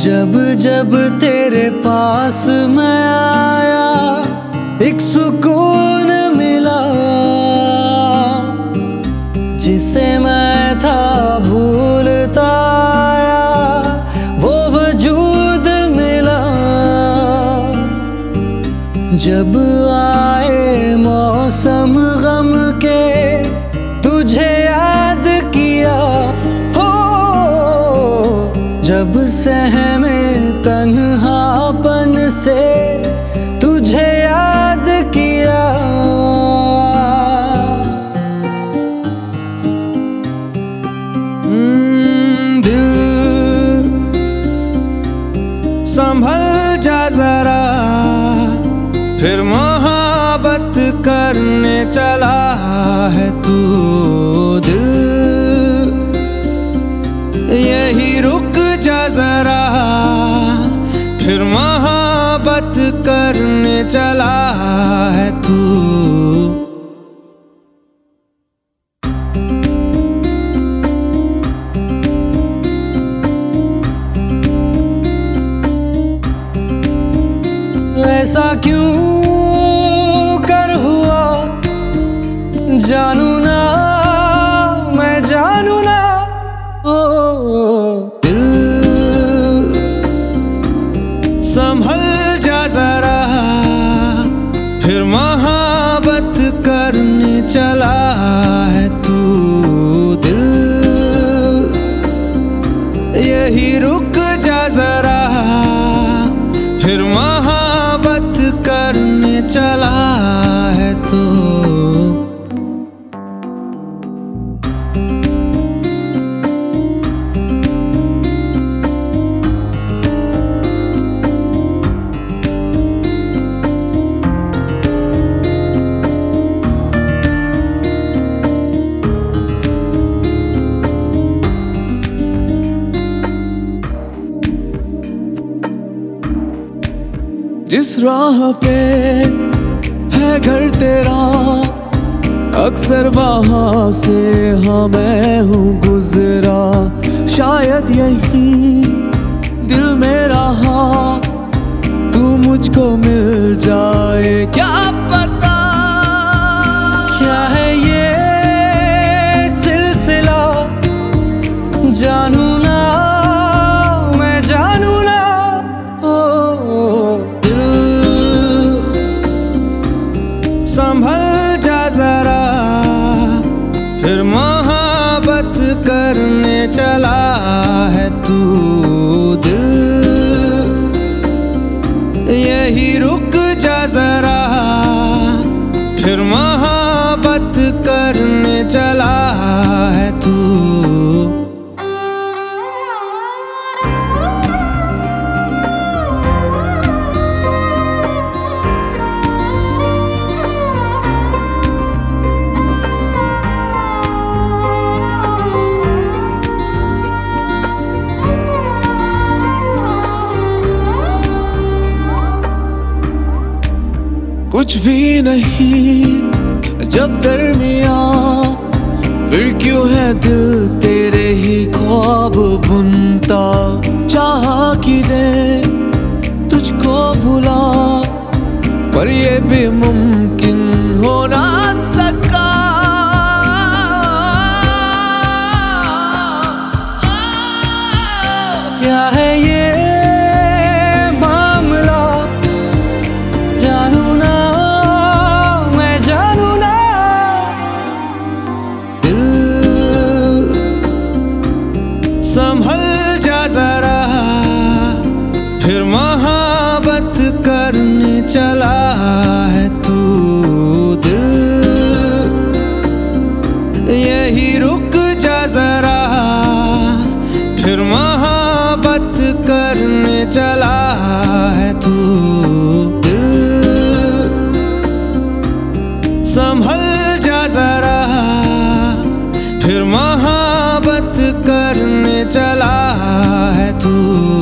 जब जब तेरे पास मैं आया, एक सुकून मिला, जिसे मैं था भूलता आया, वो वजूद मिला। जब आए मौसम गम के, तुझे याद किया, हो, जब सहमे तन्हापन से करने चला है तू। ऐसा क्यों जिस राह पे है घर तेरा, अक्सर वहाँ से हाँ मैं हूँ गुजरा। शायद यही चला है तू। कुछ भी नहीं जब है दिल तेरे ही ख्वाब बुनता चाह कि दे, तुझको भुला। पर ये भी मुमकिन हो संभल जा जरा। फिर महाबत करने चला है तू दिल। यही रुक जा जरा। फिर महाबत करने चला है तू करने चला है तू।